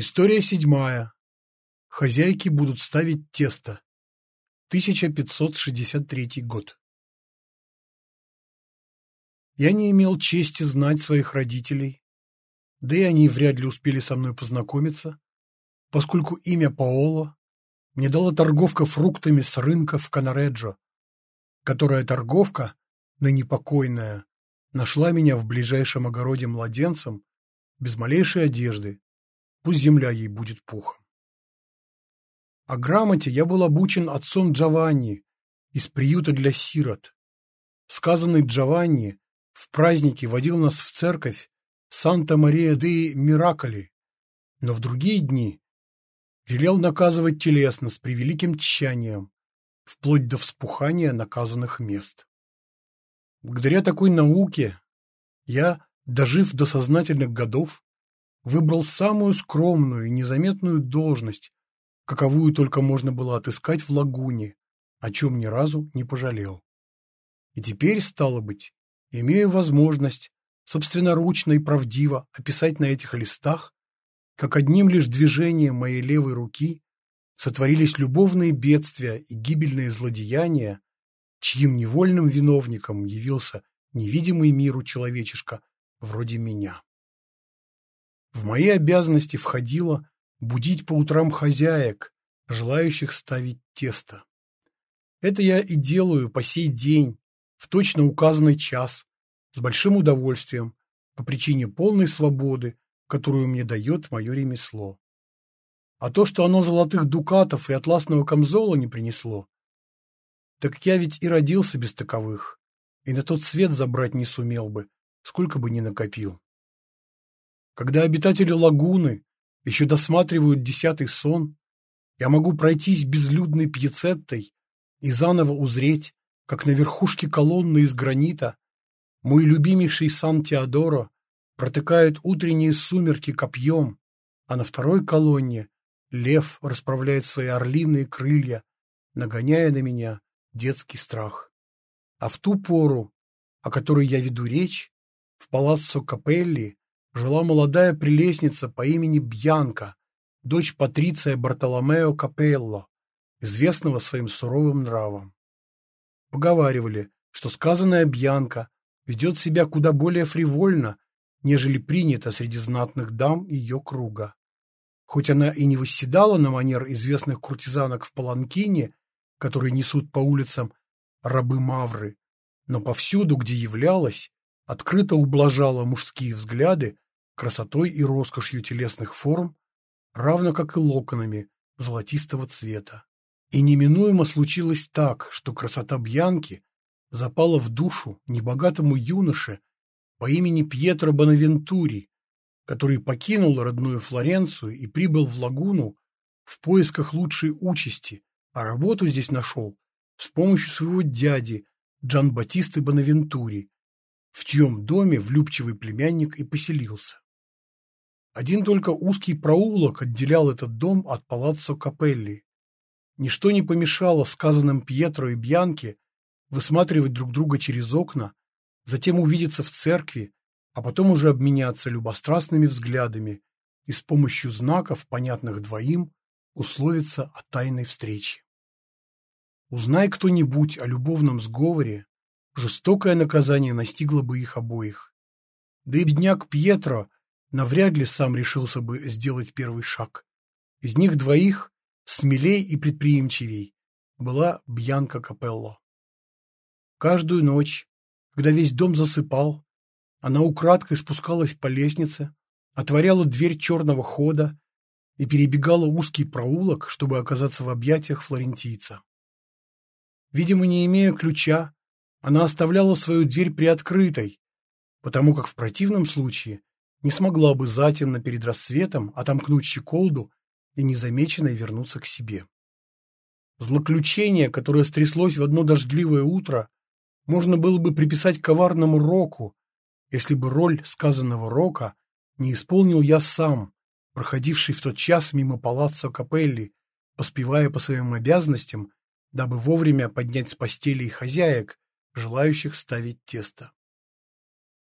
История седьмая. Хозяйки будут ставить тесто. 1563 год. Я не имел чести знать своих родителей, да и они вряд ли успели со мной познакомиться, поскольку имя Паоло мне дала торговка фруктами с рынка в Канареджо, которая торговка, ныне покойная, нашла меня в ближайшем огороде младенцем, без малейшей одежды, пусть земля ей будет пухом. О грамоте я был обучен отцом Джованни из приюта для сирот. Сказанный Джованни в празднике водил нас в церковь Санта-Мария де Мираколи, но в другие дни велел наказывать телесно с превеликим тщанием, вплоть до вспухания наказанных мест. Благодаря такой науке я, дожив до сознательных годов, выбрал самую скромную и незаметную должность, каковую только можно было отыскать в лагуне, о чем ни разу не пожалел. И теперь, стало быть, имею возможность собственноручно и правдиво описать на этих листах, как одним лишь движением моей левой руки сотворились любовные бедствия и гибельные злодеяния, чьим невольным виновником явился невидимый миру человечишка вроде меня. В мои обязанности входило будить по утрам хозяек, желающих ставить тесто. Это я и делаю по сей день, в точно указанный час, с большим удовольствием, по причине полной свободы, которую мне дает мое ремесло. А то, что оно золотых дукатов и атласного камзола не принесло, так я ведь и родился без таковых, и на тот свет забрать не сумел бы, сколько бы ни накопил. Когда обитатели лагуны еще досматривают десятый сон, я могу пройтись безлюдной пьецеттой и заново узреть, как на верхушке колонны из гранита мой любимейший Сан-Теодоро протыкает утренние сумерки копьем, а на второй колонне лев расправляет свои орлиные крылья, нагоняя на меня детский страх. А в ту пору, о которой я веду речь, в палаццо Капелли жила молодая прелестница по имени Бьянка, дочь Патриция Бартоломео Капелло, известного своим суровым нравом. Поговаривали, что сказанная Бьянка ведет себя куда более фривольно, нежели принято среди знатных дам ее круга. Хоть она и не восседала на манер известных куртизанок в Паланкине, которые несут по улицам рабы Мавры, но повсюду, где являлась, открыто ублажала мужские взгляды красотой и роскошью телесных форм, равно как и локонами золотистого цвета. И неминуемо случилось так, что красота Бьянки запала в душу небогатому юноше по имени Пьетро Бонавентури, который покинул родную Флоренцию и прибыл в Лагуну в поисках лучшей участи, а работу здесь нашел с помощью своего дяди Джан Батисты Бонавентури, в чьем доме влюбчивый племянник и поселился. Один только узкий проулок отделял этот дом от палаццо Капелли. Ничто не помешало сказанным Пьетро и Бьянке высматривать друг друга через окна, затем увидеться в церкви, а потом уже обменяться любострастными взглядами и с помощью знаков, понятных двоим, условиться о тайной встрече. Узнай кто-нибудь о любовном сговоре, жестокое наказание настигло бы их обоих. Да и бедняк Пьетро навряд ли сам решился бы сделать первый шаг. Из них двоих, смелей и предприимчивей, была Бьянка Капелло. Каждую ночь, когда весь дом засыпал, она украдкой спускалась по лестнице, отворяла дверь черного хода и перебегала узкий проулок, чтобы оказаться в объятиях флорентийца. Видимо, не имея ключа, она оставляла свою дверь приоткрытой, потому как в противном случае не смогла бы затемно перед рассветом отомкнуть щеколду и незамеченной вернуться к себе. Злоключение, которое стряслось в одно дождливое утро, можно было бы приписать коварному року, если бы роль сказанного рока не исполнил я сам, проходивший в тот час мимо палаццо Капелли, поспевая по своим обязанностям дабы вовремя поднять с постели хозяек, желающих ставить тесто.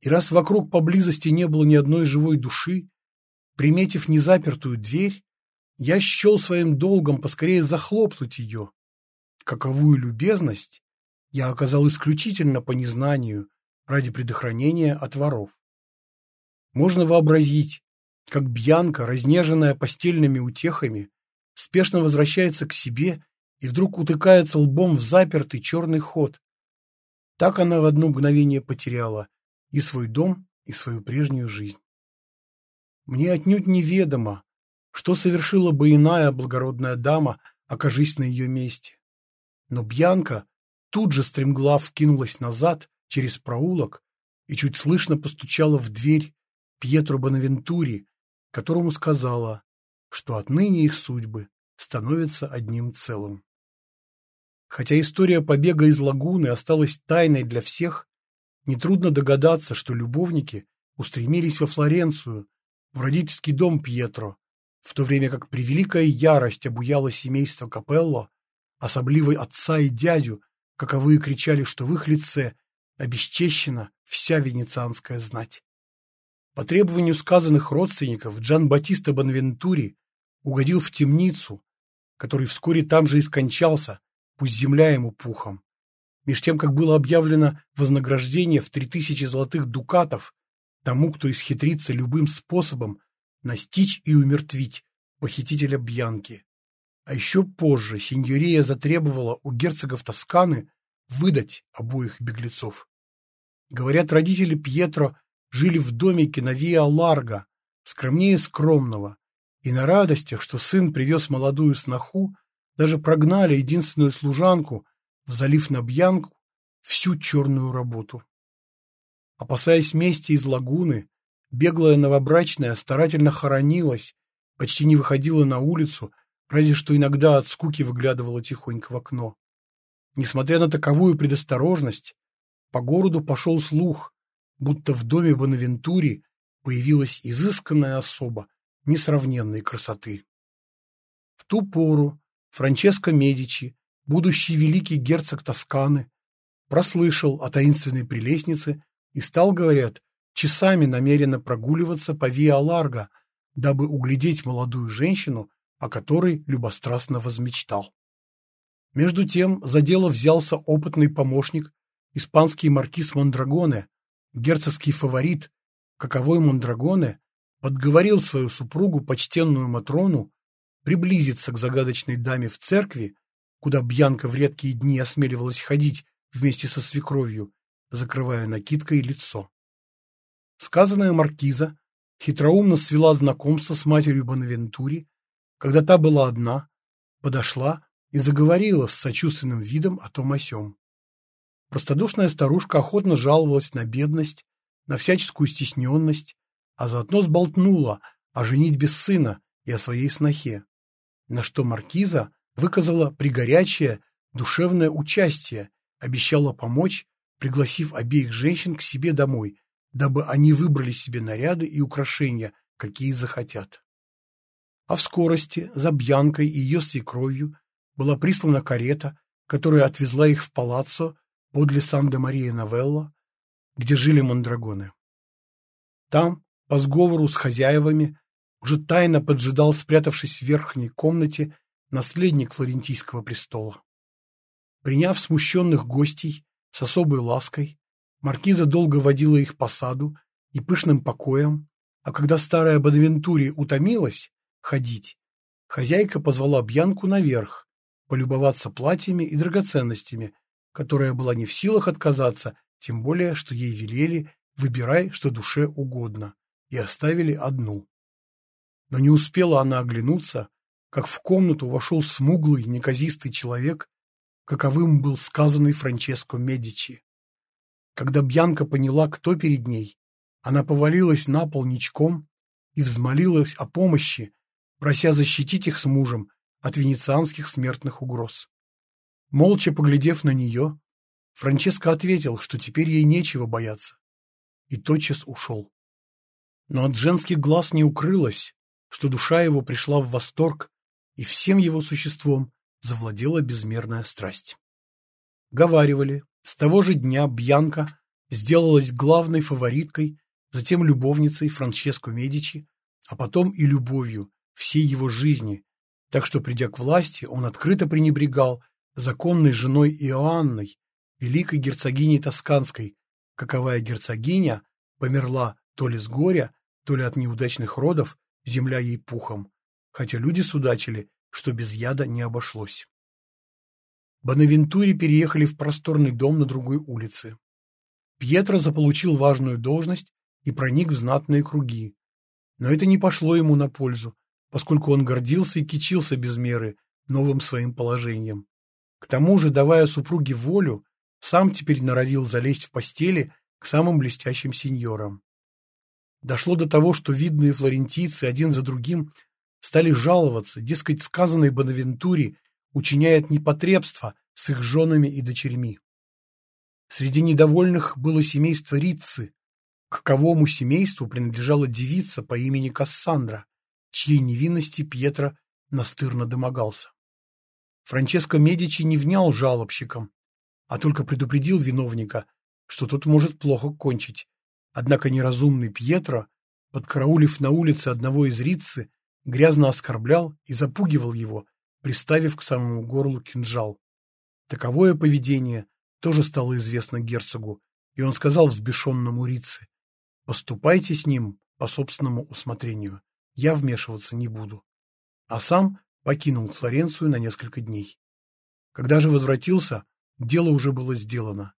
И раз вокруг поблизости не было ни одной живой души, приметив незапертую дверь, я счел своим долгом поскорее захлопнуть ее. Каковую любезность я оказал исключительно по незнанию ради предохранения от воров. Можно вообразить, как Бьянка, разнеженная постельными утехами, спешно возвращается к себе и вдруг утыкается лбом в запертый черный ход. Так она в одно мгновение потеряла и свой дом, и свою прежнюю жизнь. Мне отнюдь неведомо, что совершила бы иная благородная дама, окажись на ее месте. Но Бьянка тут же стремглав кинулась назад через проулок и чуть слышно постучала в дверь Пьетро Бонавентури, которому сказала, что отныне их судьбы становятся одним целым. Хотя история побега из лагуны осталась тайной для всех, нетрудно догадаться, что любовники устремились во Флоренцию, в родительский дом Пьетро, в то время как превеликая ярость обуяла семейство Капелло, особливо отца и дядю, каковые кричали, что в их лице обесчещена вся венецианская знать. По требованию сказанных родственников Джан Батиста Бонвентури угодил в темницу, который вскоре там же и скончался, пусть земля ему пухом. Меж тем, как было объявлено вознаграждение в три тысячи золотых дукатов тому, кто исхитрится любым способом настичь и умертвить похитителя Бьянки. А еще позже сеньория затребовала у герцогов Тосканы выдать обоих беглецов. Говорят, родители Пьетро жили в домике на Виа Ларго, скромнее скромного, и на радостях, что сын привез молодую сноху, даже прогнали единственную служанку, взалив на Бьянку всю черную работу. Опасаясь мести из лагуны, беглая новобрачная старательно хоронилась, почти не выходила на улицу, разве что иногда от скуки выглядывала тихонько в окно. Несмотря на таковую предосторожность, по городу пошел слух, будто в доме Бонавентури появилась изысканная особа несравненной красоты. В ту пору Франческо Медичи, будущий великий герцог Тосканы, прослышал о таинственной прелестнице и стал, говорят, часами намеренно прогуливаться по Виа-Ларго, дабы углядеть молодую женщину, о которой любострастно возмечтал. Между тем за дело взялся опытный помощник, испанский маркиз Мондрагоне, герцогский фаворит, каковой Мондрагоне подговорил свою супругу, почтенную Матрону, приблизиться к загадочной даме в церкви, куда Бьянка в редкие дни осмеливалась ходить вместе со свекровью, закрывая накидкой лицо. Сказанная маркиза хитроумно свела знакомство с матерью Бонавентури, когда та была одна, подошла и заговорила с сочувственным видом о том о сём. Простодушная старушка охотно жаловалась на бедность, на всяческую стесненность, а заодно сболтнула о женитьбе сына и о своей снохе, на что маркиза выказала пригорячее душевное участие, обещала помочь, пригласив обеих женщин к себе домой, дабы они выбрали себе наряды и украшения, какие захотят. А в скорости за Бьянкой и ее свекровью была прислана карета, которая отвезла их в палаццо подле Сан-де-Мария-Новелла, где жили мандрагоны. Там, по сговору с хозяевами, уже тайно поджидал, спрятавшись в верхней комнате, наследник флорентийского престола. Приняв смущенных гостей с особой лаской, маркиза долго водила их по саду и пышным покоям, а когда старая Бонавентури утомилась ходить, хозяйка позвала Бьянку наверх, полюбоваться платьями и драгоценностями, которая была не в силах отказаться, тем более, что ей велели «выбирай, что душе угодно», и оставили одну. Но не успела она оглянуться, как в комнату вошел смуглый, неказистый человек, каковым был сказанный Франческо Медичи. Когда Бьянка поняла, кто перед ней, она повалилась на пол ничком и взмолилась о помощи, прося защитить их с мужем от венецианских смертных угроз. Молча поглядев на нее, Франческо ответил, что теперь ей нечего бояться, и тотчас ушел. Но от женских глаз не укрылось, что душа его пришла в восторг, и всем его существом завладела безмерная страсть. Говаривали, с того же дня Бьянка сделалась главной фавориткой, затем любовницей Франческо Медичи, а потом и любовью всей его жизни, так что, придя к власти, он открыто пренебрегал законной женой Иоанной, великой герцогиней Тосканской, каковая герцогиня померла то ли с горя, то ли от неудачных родов, земля ей пухом, хотя люди судачили, что без яда не обошлось. Бонавентури переехали в просторный дом на другой улице. Пьетро заполучил важную должность и проник в знатные круги. Но это не пошло ему на пользу, поскольку он гордился и кичился без меры новым своим положением. К тому же, давая супруге волю, сам теперь норовил залезть в постели к самым блестящим сеньорам. Дошло до того, что видные флорентийцы один за другим стали жаловаться, дескать, сказанной Бонавентуре учиняет непотребство с их женами и дочерьми. Среди недовольных было семейство Риццы, к ковому семейству принадлежала девица по имени Кассандра, чьей невинности Пьетро настырно домогался. Франческо Медичи не внял жалобщикам, а только предупредил виновника, что тот может плохо кончить. Однако неразумный Пьетро, подкараулив на улице одного из Риццы, грязно оскорблял и запугивал его, приставив к самому горлу кинжал. Таковое поведение тоже стало известно герцогу, и он сказал взбешенному Рице, «Поступайте с ним по собственному усмотрению, я вмешиваться не буду». А сам покинул Флоренцию на несколько дней. Когда же возвратился, дело уже было сделано.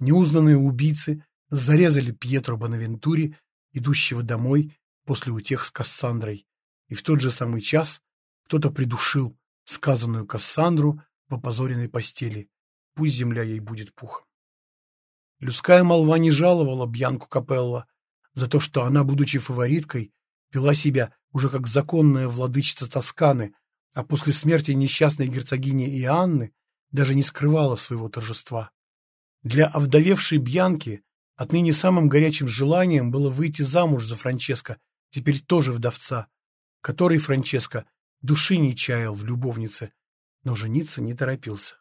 Неузнанные убийцы зарезали Пьетро Бонавентури, идущего домой после утех с Кассандрой, и в тот же самый час кто-то придушил сказанную Кассандру в опозоренной постели. Пусть земля ей будет пухом. Людская молва не жаловала Бьянку Капелла за то, что она, будучи фавориткой, вела себя уже как законная владычица Тосканы, а после смерти несчастной герцогини Иоанны даже не скрывала своего торжества. Для овдовевшей Бьянки отныне самым горячим желанием было выйти замуж за Франческо, теперь тоже вдовца, который Франческо души не чаял в любовнице, но жениться не торопился.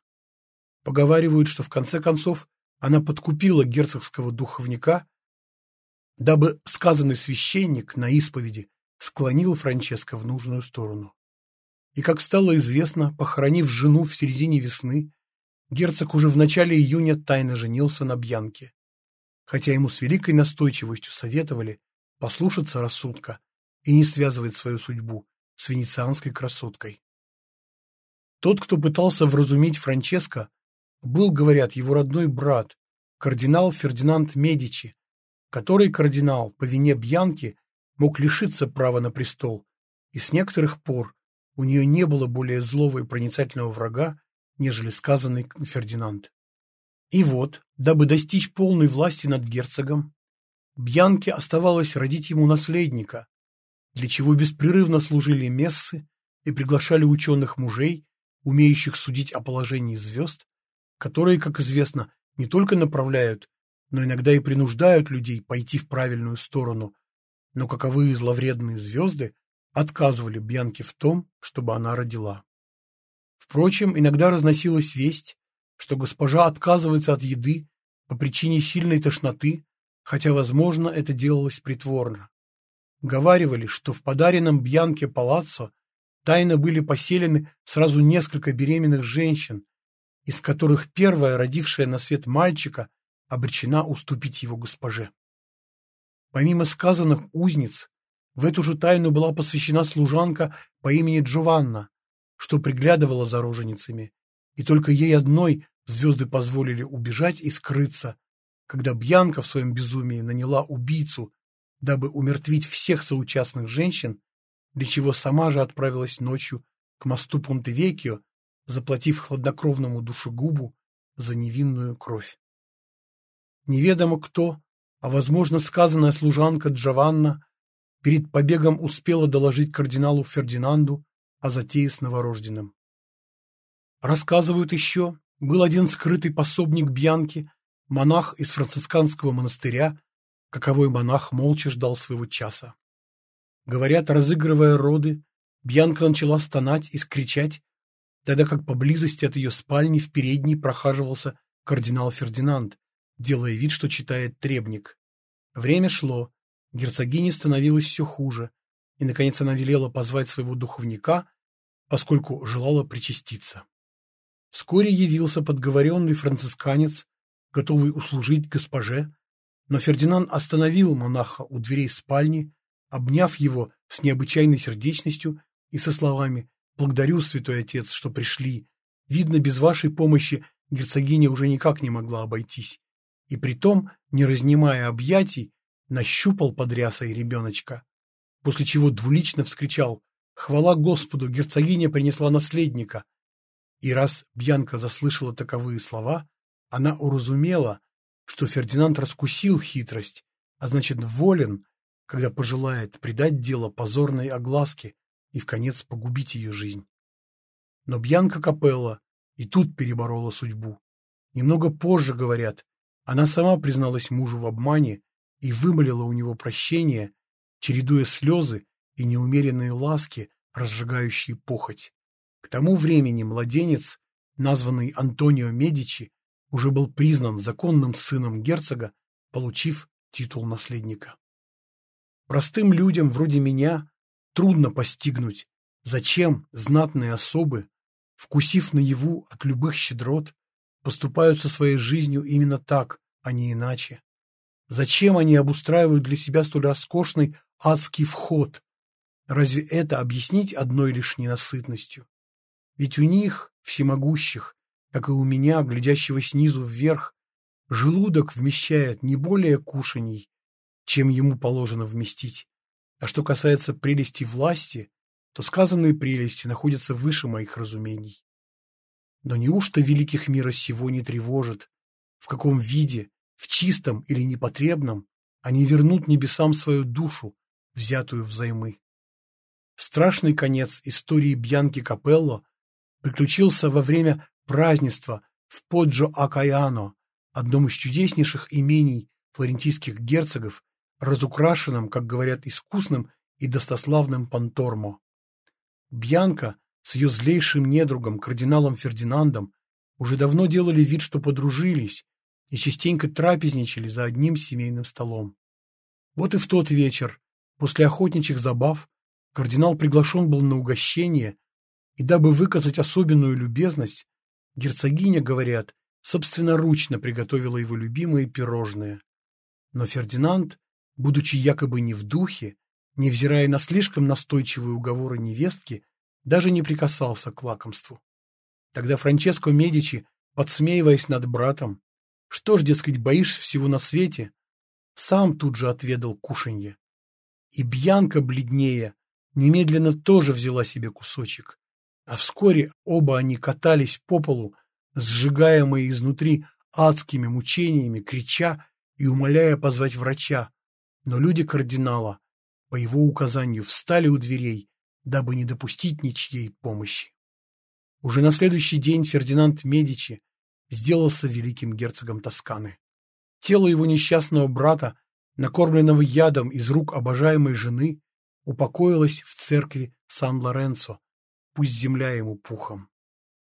Поговаривают, что в конце концов она подкупила герцогского духовника, дабы сказанный священник на исповеди склонил Франческо в нужную сторону. И, как стало известно, похоронив жену в середине весны, герцог уже в начале июня тайно женился на Бьянке. Хотя ему с великой настойчивостью советовали послушаться рассудка и не связывать свою судьбу с венецианской красоткой. Тот, кто пытался вразумить Франческо, был, говорят, его родной брат, кардинал Фердинанд Медичи, который кардинал по вине Бьянки мог лишиться права на престол, и с некоторых пор у нее не было более злого и проницательного врага, нежели сказанный Фердинанд. И вот, дабы достичь полной власти над герцогом, Бьянке оставалось родить ему наследника, для чего беспрерывно служили мессы и приглашали ученых мужей, умеющих судить о положении звезд, которые, как известно, не только направляют, но иногда и принуждают людей пойти в правильную сторону, но каковые зловредные звезды отказывали Бьянке в том, чтобы она родила. Впрочем, иногда разносилась весть, что госпожа отказывается от еды по причине сильной тошноты, хотя, возможно, это делалось притворно. Говаривали, что в подаренном Бьянке палаццо тайно были поселены сразу несколько беременных женщин, из которых первая, родившая на свет мальчика, обречена уступить его госпоже. Помимо сказанных узниц, в эту же тайну была посвящена служанка по имени Джованна, что приглядывала за роженицами, и только ей одной звезды позволили убежать и скрыться, когда Бьянка в своем безумии наняла убийцу, дабы умертвить всех соучастных женщин, для чего сама же отправилась ночью к мосту Понтевекио, заплатив хладнокровному душегубу за невинную кровь. Неведомо кто, а, возможно, сказанная служанка Джованна перед побегом успела доложить кардиналу Фердинанду о затее с новорожденным. Рассказывают еще, был один скрытый пособник Бьянки, монах из францисканского монастыря, каковой монах молча ждал своего часа. Говорят, разыгрывая роды, Бьянка начала стонать и скричать, тогда как поблизости от ее спальни в передней прохаживался кардинал Фердинанд, делая вид, что читает требник. Время шло, герцогине становилось все хуже, и, наконец, она велела позвать своего духовника, поскольку желала причаститься. Вскоре явился подговоренный францисканец, готовый услужить госпоже, но Фердинанд остановил монаха у дверей спальни, обняв его с необычайной сердечностью и со словами «Благодарю, святой отец, что пришли. Видно, без вашей помощи герцогиня уже никак не могла обойтись». И притом, не разнимая объятий, нащупал под рясой ребеночка, после чего двулично вскричал «Хвала Господу, герцогиня принесла наследника!» И раз Бьянка заслышала таковые слова, она уразумела, что Фердинанд раскусил хитрость, а значит волен, когда пожелает придать дело позорной огласке и в конец погубить ее жизнь. Но Бьянка Капелла и тут переборола судьбу. Немного позже, говорят, она сама призналась мужу в обмане и вымолила у него прощение, чередуя слезы и неумеренные ласки, разжигающие похоть. К тому времени младенец, названный Антонио Медичи, уже был признан законным сыном герцога, получив титул наследника. Простым людям вроде меня трудно постигнуть, зачем знатные особы, вкусив наяву от любых щедрот, поступают со своей жизнью именно так, а не иначе. Зачем они обустраивают для себя столь роскошный адский вход? Разве это объяснить одной лишь ненасытностью? Ведь у них, всемогущих, как и у меня, глядящего снизу вверх, желудок вмещает не более кушаний, чем ему положено вместить. А что касается прелести власти, то сказанные прелести находятся выше моих разумений. Но неужто великих мира сего не тревожит, в каком виде, в чистом или непотребном, они вернут небесам свою душу, взятую взаймы? Страшный конец истории Бьянки Капелло приключился во время празднества в Поджо-Акаяно, одном из чудеснейших имений флорентийских герцогов, разукрашенном, как говорят, искусным и достославным Пантормо. Бьянка с ее злейшим недругом, кардиналом Фердинандом, уже давно делали вид, что подружились, и частенько трапезничали за одним семейным столом. Вот и в тот вечер, после охотничьих забав, кардинал приглашен был на угощение, и дабы выказать особенную любезность, Герцогиня, говорят, собственноручно приготовила его любимые пирожные. Но Фердинанд, будучи якобы не в духе, невзирая на слишком настойчивые уговоры невестки, даже не прикасался к лакомству. Тогда Франческо Медичи, подсмеиваясь над братом, что ж, дескать, боишься всего на свете, сам тут же отведал кушанье. И Бьянка, бледнее, немедленно тоже взяла себе кусочек. А вскоре оба они катались по полу, сжигаемые изнутри адскими мучениями, крича и умоляя позвать врача. Но люди кардинала, по его указанию, встали у дверей, дабы не допустить ничьей помощи. Уже на следующий день Фердинанд Медичи сделался великим герцогом Тосканы. Тело его несчастного брата, накормленного ядом из рук обожаемой жены, упокоилось в церкви Сан-Лоренцо, пусть земля ему пухом.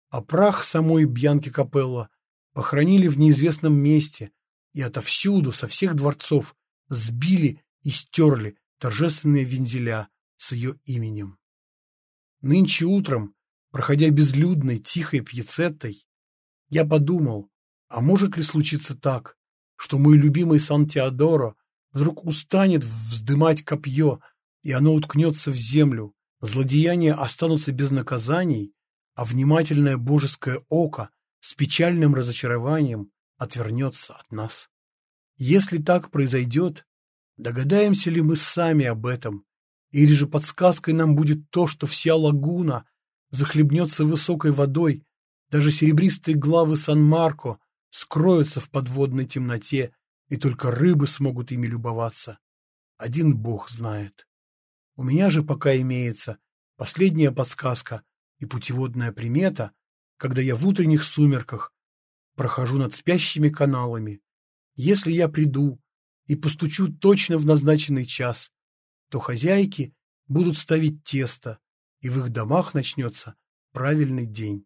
А прах самой Бьянки Капелло похоронили в неизвестном месте и отовсюду, со всех дворцов, сбили и стерли торжественные вензеля с ее именем. Нынче утром, проходя безлюдной, тихой пьецеттой, я подумал, а может ли случиться так, что мой любимый Сан-Теодоро вдруг устанет вздымать копье, и оно уткнется в землю, Злодеяния останутся без наказаний, а внимательное божеское око с печальным разочарованием отвернется от нас. Если так произойдет, догадаемся ли мы сами об этом, или же подсказкой нам будет то, что вся лагуна захлебнется высокой водой, даже серебристые главы Сан-Марко скроются в подводной темноте, и только рыбы смогут ими любоваться. Один бог знает. У меня же пока имеется последняя подсказка и путеводная примета, когда я в утренних сумерках прохожу над спящими каналами. Если я приду и постучу точно в назначенный час, то хозяйки будут ставить тесто, и в их домах начнется правильный день.